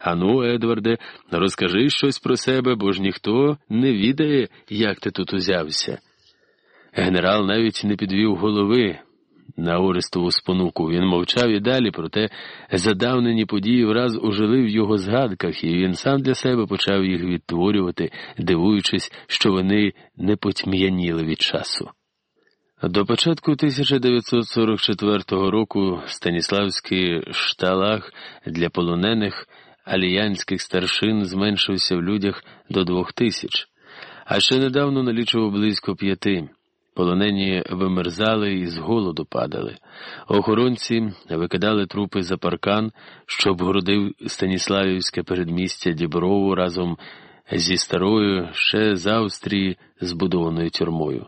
Ану, Едварде, розкажи щось про себе, бо ж ніхто не відає, як ти тут узявся. Генерал навіть не підвів голови на Орестову спонуку. Він мовчав і далі, проте задавнені події враз ожили в його згадках, і він сам для себе почав їх відтворювати, дивуючись, що вони не потьм'яніли від часу. До початку 1944 року Станіславський шталах для полонених аліянських старшин зменшився в людях до двох тисяч, а ще недавно налічував близько п'яти. Полонені вимерзали і з голоду падали. Охоронці викидали трупи за паркан, що обгородив Станіславівське передмістя Діброву разом зі старою ще з Австрії збудованою тюрмою.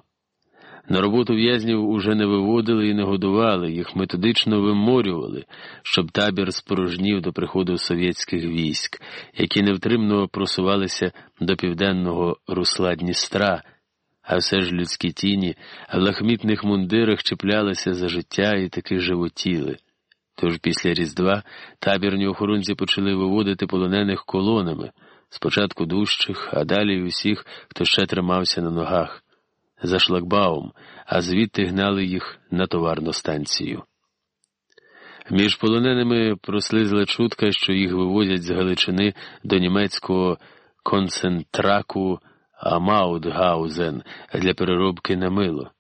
На роботу в'язнів уже не виводили і не годували, їх методично виморювали, щоб табір спорожнів до приходу совєтських військ, які невтримно просувалися до південного русла Дністра, а все ж людські тіні в лахмітних мундирах чіплялися за життя і таки животіли. Тож після Різдва табірні охоронці почали виводити полонених колонами, спочатку дужчих, а далі усіх, хто ще тримався на ногах за шлагбаум, а звідти гнали їх на товарну станцію. Між полоненими прослизла чутка, що їх вивозять з Галичини до німецького концентраку Маутгаузен для переробки на мило.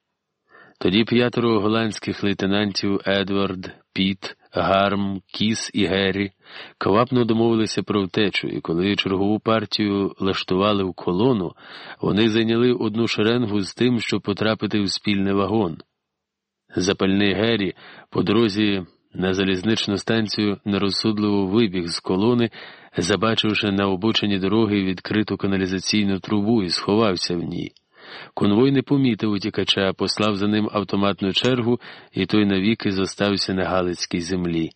Тоді п'ятеро голландських лейтенантів Едвард, Піт, Гарм, Кіс і Геррі квапно домовилися про втечу, і коли чергову партію лаштували в колону, вони зайняли одну шеренгу з тим, щоб потрапити в спільний вагон. Запальний Геррі по дорозі на залізничну станцію нерозсудливо вибіг з колони, забачивши на обочині дороги відкриту каналізаційну трубу і сховався в ній. Конвой не помітив утікача, послав за ним автоматну чергу, і той навіки зостався на Галицькій землі.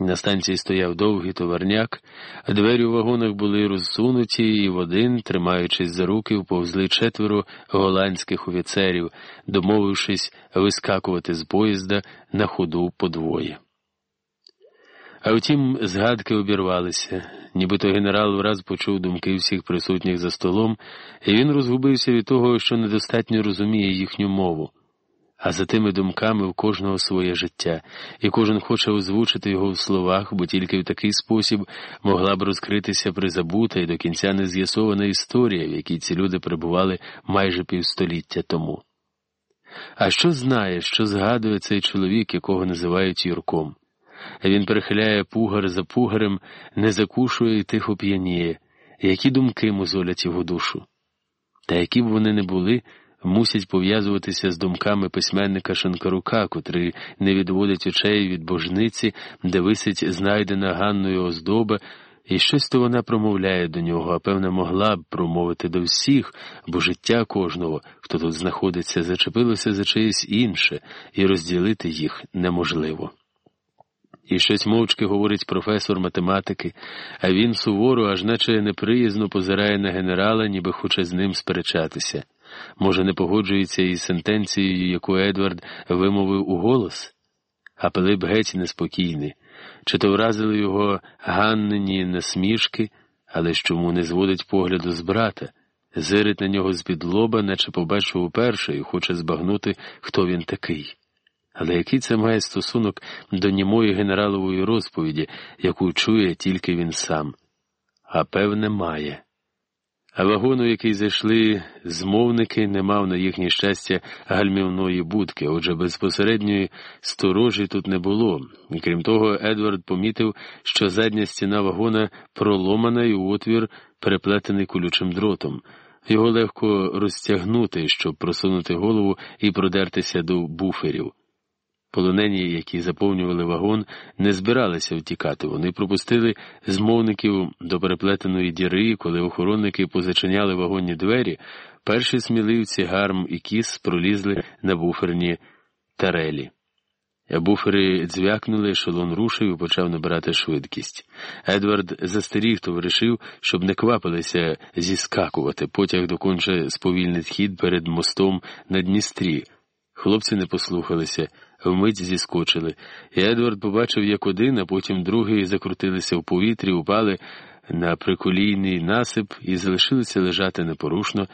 На станції стояв довгий товарняк, двері у вагонах були розсунуті, і в один, тримаючись за руки, вповзли четверо голландських офіцерів, домовившись вискакувати з поїзда на ходу подвоє. А втім, згадки обірвалися, нібито генерал враз почув думки всіх присутніх за столом, і він розгубився від того, що недостатньо розуміє їхню мову. А за тими думками в кожного своє життя, і кожен хоче озвучити його в словах, бо тільки в такий спосіб могла б розкритися призабута і до кінця не з'ясована історія, в якій ці люди перебували майже півстоліття тому. А що знає, що згадує цей чоловік, якого називають Юрком? Він перехиляє пугар за пугарем, не закушує і тихо п'яніє, які думки мозолять його душу. Та які б вони не були, мусять пов'язуватися з думками письменника Шанкарука, котрий не відводить очей від божниці, де висить знайдена Ганною оздоба, і щось то вона промовляє до нього, а певне, могла б промовити до всіх, бо життя кожного, хто тут знаходиться, зачепилося за чиєсь інше, і розділити їх неможливо. І щось мовчки говорить професор математики, а він суворо, аж наче неприязно позирає на генерала, ніби хоче з ним сперечатися. Може, не погоджується із сентенцією, яку Едвард вимовив у голос? А Пилип геть неспокійний. Чи то вразили його ганнені насмішки, але ж чому не зводить погляду з брата, зирить на нього з-під лоба, наче побачив уперше і хоче збагнути, хто він такий. Але який це має стосунок до німої генералової розповіді, яку чує тільки він сам? А певне, має. А вагону, який зайшли змовники, не мав на їхнє щастя гальмівної будки, отже, безпосередньої сторожі тут не було, і крім того, Едвард помітив, що задня стіна вагона проломана і отвір переплетений колючим дротом. Його легко розтягнути, щоб просунути голову і продертися до буферів. Полонені, які заповнювали вагон, не збиралися втікати. Вони пропустили змовників до переплетеної діри, коли охоронники позачиняли вагонні двері, перші сміливці гарм і кіс пролізли на буферні тарелі. Буфери дзвякнули, шолон рушив і почав набирати швидкість. Едвард застеріг товаришів, щоб не квапилися зіскакувати. Потяг доконче сповільнить хід перед мостом на Дністрі. Хлопці не послухалися вмить зіскочили, і Едвард побачив, як один, а потім другий закрутилися в повітрі, упали на приколійний насип і залишилися лежати непорушно.